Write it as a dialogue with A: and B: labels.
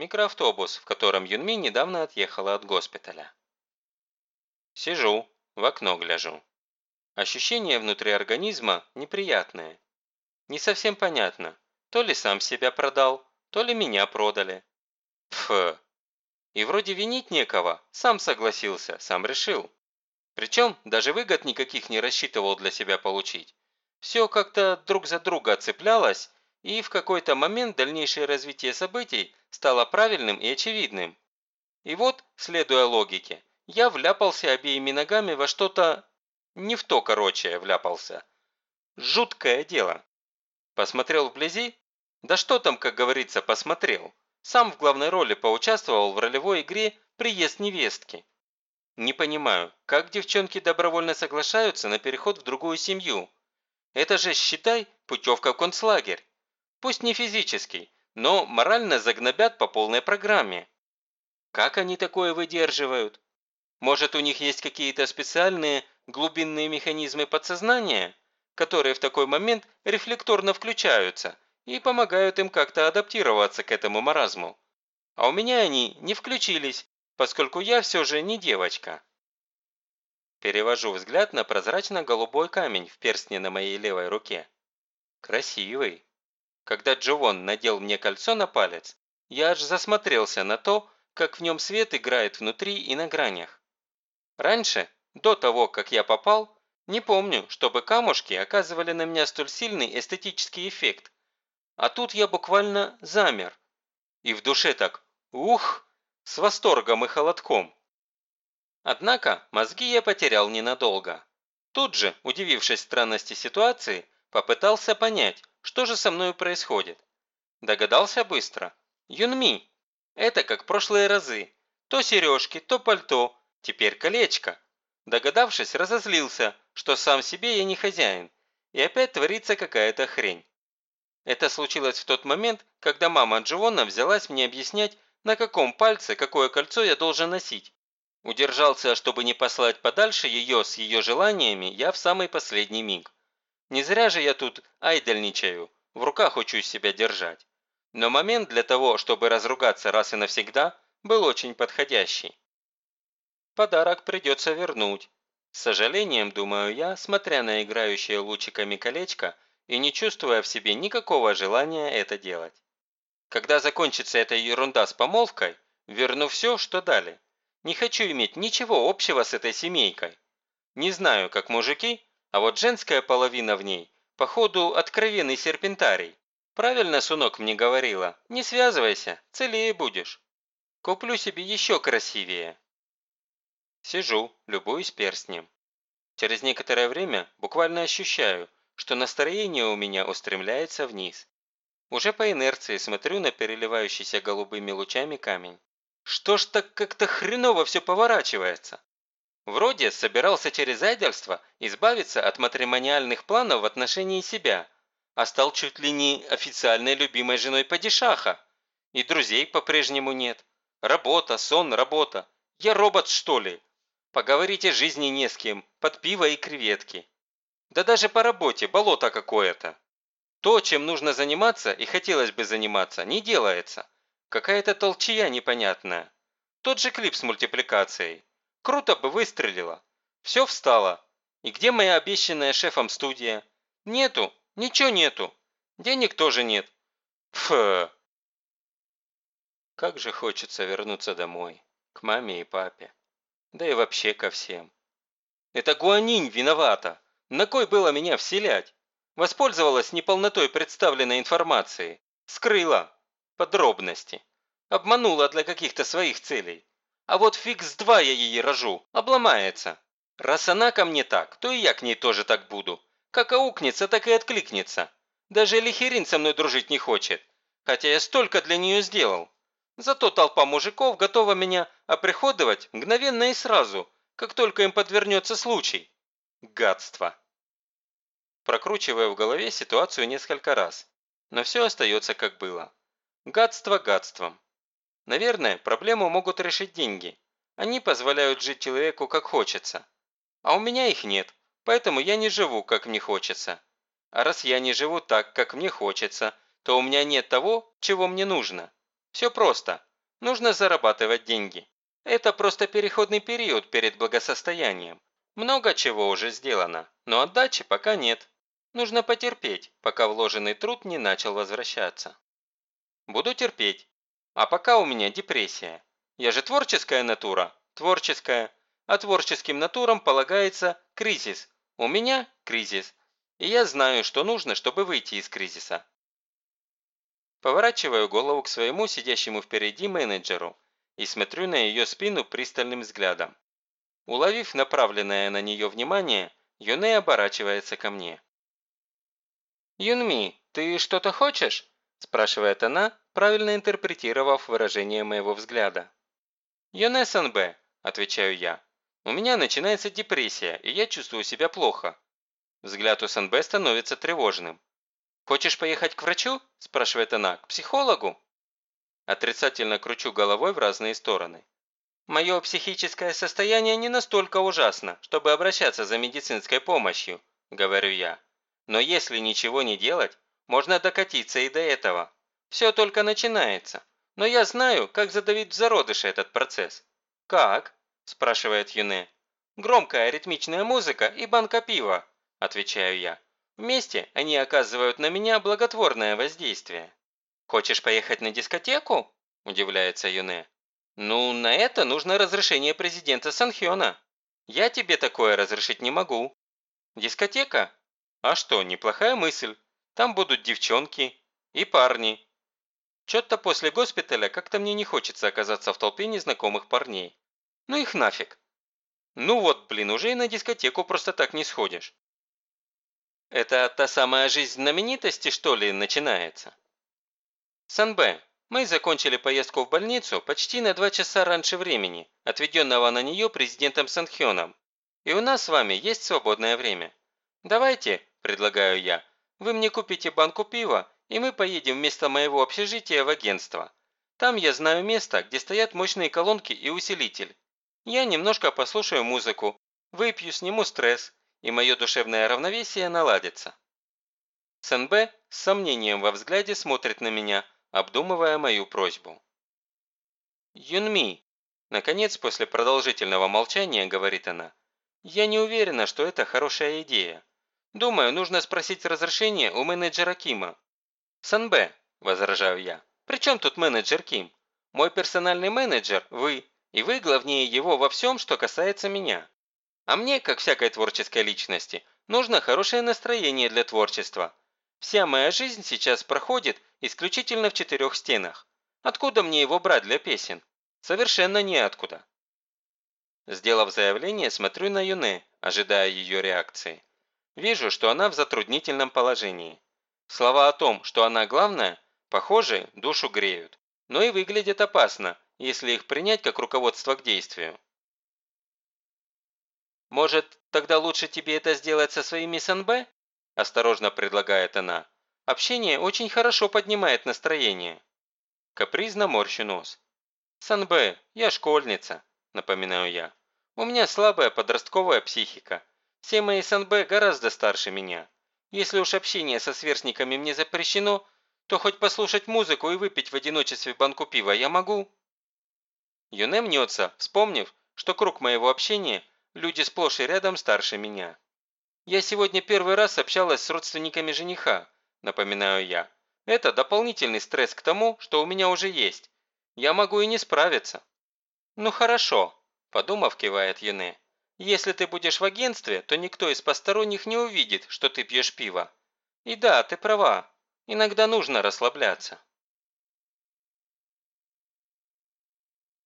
A: Микроавтобус, в котором Юнми недавно отъехала от госпиталя. Сижу, в окно гляжу. Ощущения внутри организма неприятные. Не совсем понятно, то ли сам себя продал, то ли меня продали. Пф. И вроде винить некого, сам согласился, сам решил. Причем даже выгод никаких не рассчитывал для себя получить. Все как-то друг за друга цеплялось, и в какой-то момент дальнейшее развитие событий стало правильным и очевидным. И вот, следуя логике, я вляпался обеими ногами во что-то... Не в то, короче, вляпался. Жуткое дело. Посмотрел вблизи? Да что там, как говорится, посмотрел. Сам в главной роли поучаствовал в ролевой игре «Приезд невестки». Не понимаю, как девчонки добровольно соглашаются на переход в другую семью? Это же, считай, путевка в концлагерь. Пусть не физический, но морально загнобят по полной программе. Как они такое выдерживают? Может, у них есть какие-то специальные глубинные механизмы подсознания, которые в такой момент рефлекторно включаются и помогают им как-то адаптироваться к этому маразму. А у меня они не включились, поскольку я все же не девочка. Перевожу взгляд на прозрачно-голубой камень в перстне на моей левой руке. Красивый. Когда Джовон надел мне кольцо на палец, я аж засмотрелся на то, как в нем свет играет внутри и на гранях. Раньше, до того, как я попал, не помню, чтобы камушки оказывали на меня столь сильный эстетический эффект. А тут я буквально замер. И в душе так «Ух!» с восторгом и холодком. Однако мозги я потерял ненадолго. Тут же, удивившись странности ситуации, попытался понять, что же со мной происходит. Догадался быстро. Юнми. Это как прошлые разы. То сережки, то пальто, теперь колечко. Догадавшись, разозлился, что сам себе я не хозяин, и опять творится какая-то хрень. Это случилось в тот момент, когда мама Дживона взялась мне объяснять, на каком пальце какое кольцо я должен носить. Удержался, чтобы не послать подальше ее с ее желаниями, я в самый последний миг. Не зря же я тут айдольничаю, в руках учусь себя держать. Но момент для того, чтобы разругаться раз и навсегда, был очень подходящий. Подарок придется вернуть. С сожалением, думаю я, смотря на играющее лучиками колечко и не чувствуя в себе никакого желания это делать. Когда закончится эта ерунда с помолвкой, верну все, что дали. Не хочу иметь ничего общего с этой семейкой. Не знаю, как мужики, а вот женская половина в ней, походу, откровенный серпентарий. Правильно Сунок мне говорила, не связывайся, целее будешь. Куплю себе еще красивее. Сижу, любуюсь перстнем. Через некоторое время буквально ощущаю, что настроение у меня устремляется вниз. Уже по инерции смотрю на переливающийся голубыми лучами камень. Что ж так как-то хреново все поворачивается? Вроде собирался через айдольство избавиться от матримониальных планов в отношении себя, а стал чуть ли не официальной любимой женой падишаха. И друзей по-прежнему нет. Работа, сон, работа. Я робот, что ли? Поговорить о жизни не с кем, под пиво и креветки. Да даже по работе болото какое-то. То, чем нужно заниматься и хотелось бы заниматься, не делается. Какая-то толчья непонятная. Тот же клип с мультипликацией. Круто бы выстрелило. Все встало. И где моя обещанная шефом студия? Нету, ничего нету. Денег тоже нет. Пф. Как же хочется вернуться домой. К маме и папе. Да и вообще ко всем. Это Гуанинь виновата. На кой было меня вселять? Воспользовалась неполнотой представленной информации. Скрыла. Подробности. Обманула для каких-то своих целей. А вот фиг с два я ей рожу. Обломается. Раз она ко мне так, то и я к ней тоже так буду. Как аукнется, так и откликнется. Даже Лихерин со мной дружить не хочет. Хотя я столько для нее сделал. Зато толпа мужиков готова меня оприходовать мгновенно и сразу, как только им подвернется случай. Гадство. Прокручивая в голове ситуацию несколько раз. Но все остается как было. Гадство гадством. Наверное, проблему могут решить деньги. Они позволяют жить человеку как хочется. А у меня их нет, поэтому я не живу, как мне хочется. А раз я не живу так, как мне хочется, то у меня нет того, чего мне нужно. Все просто. Нужно зарабатывать деньги. Это просто переходный период перед благосостоянием. Много чего уже сделано, но отдачи пока нет. Нужно потерпеть, пока вложенный труд не начал возвращаться. Буду терпеть. А пока у меня депрессия. Я же творческая натура, творческая. А творческим натурам полагается кризис. У меня кризис. И я знаю, что нужно, чтобы выйти из кризиса. Поворачиваю голову к своему сидящему впереди менеджеру и смотрю на ее спину пристальным взглядом. Уловив направленное на нее внимание, Юне оборачивается ко мне. «Юнми, ты что-то хочешь?» – спрашивает она, правильно интерпретировав выражение моего взгляда. «Юне СНБ», – отвечаю я. «У меня начинается депрессия, и я чувствую себя плохо». Взгляд у СНБ становится тревожным. «Хочешь поехать к врачу?» – спрашивает она. «К психологу?» Отрицательно кручу головой в разные стороны. Мое психическое состояние не настолько ужасно, чтобы обращаться за медицинской помощью, говорю я. Но если ничего не делать, можно докатиться и до этого. Все только начинается. Но я знаю, как задавить в зародыше этот процесс. «Как?» – спрашивает Юне. «Громкая ритмичная музыка и банка пива», – отвечаю я. Вместе они оказывают на меня благотворное воздействие. «Хочешь поехать на дискотеку?» – удивляется Юне. «Ну, на это нужно разрешение президента Санхёна. Я тебе такое разрешить не могу». «Дискотека? А что, неплохая мысль. Там будут девчонки и парни». Чё-то после госпиталя как-то мне не хочется оказаться в толпе незнакомых парней. Ну их нафиг. Ну вот, блин, уже и на дискотеку просто так не сходишь. Это та самая жизнь знаменитости, что ли, начинается? Санбэ, мы закончили поездку в больницу почти на два часа раньше времени, отведенного на нее президентом Санхёном. И у нас с вами есть свободное время. Давайте, предлагаю я, вы мне купите банку пива, и мы поедем вместо моего общежития в агентство. Там я знаю место, где стоят мощные колонки и усилитель. Я немножко послушаю музыку, выпью, сниму стресс, и мое душевное равновесие наладится. СНБ с сомнением во взгляде смотрит на меня, обдумывая мою просьбу. «Юнми», наконец, после продолжительного молчания, говорит она, «я не уверена, что это хорошая идея. Думаю, нужно спросить разрешение у менеджера Кима». «Санбэ», – возражаю я, «при чем тут менеджер Ким? Мой персональный менеджер – вы, и вы главнее его во всем, что касается меня. А мне, как всякой творческой личности, нужно хорошее настроение для творчества. Вся моя жизнь сейчас проходит исключительно в четырех стенах. Откуда мне его брать для песен? Совершенно неоткуда. Сделав заявление, смотрю на Юне, ожидая ее реакции. Вижу, что она в затруднительном положении. Слова о том, что она главная, похоже, душу греют, но и выглядят опасно, если их принять как руководство к действию. «Может, тогда лучше тебе это сделать со своими СНБ?» – осторожно предлагает она. «Общение очень хорошо поднимает настроение». Капризно морщу нос. «СНБ, я школьница», – напоминаю я. «У меня слабая подростковая психика. Все мои СНБ гораздо старше меня. Если уж общение со сверстниками мне запрещено, то хоть послушать музыку и выпить в одиночестве банку пива я могу». Юне мнется, вспомнив, что круг моего общения Люди сплошь и рядом старше меня. Я сегодня первый раз общалась с родственниками жениха, напоминаю я. Это дополнительный стресс к тому, что у меня уже есть. Я могу и не справиться. Ну хорошо, подумав, кивает Юне. Если ты будешь в агентстве, то никто из посторонних не увидит, что ты пьешь пиво. И да, ты права. Иногда нужно расслабляться.